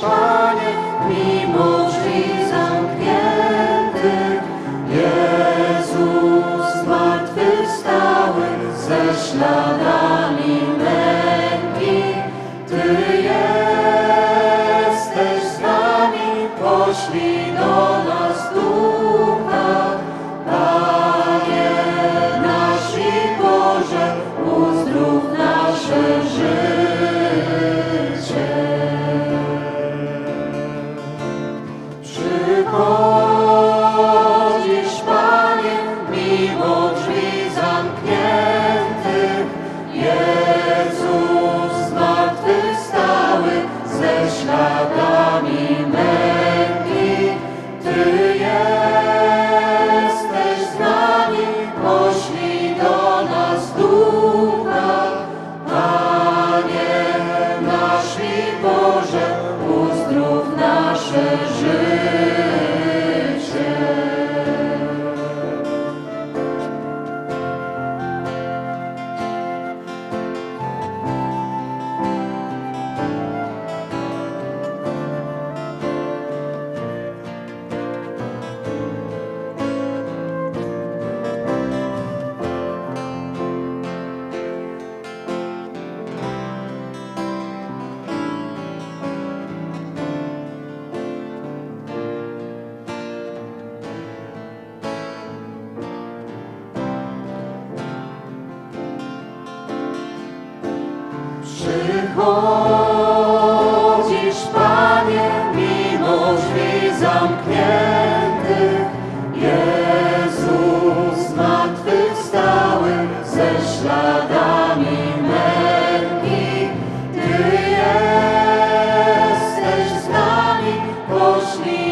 Panie, mimo drzwi zamkniętych. Jezus zmartwychwstały ze śladami męki. Ty jesteś z nami, poślij do nas Ducha. Jezus Przychodzisz, Panie, mimo drzwi zamkniętych. Jezus zmartwychwstały ze śladami męki. Ty jesteś z nami, poślij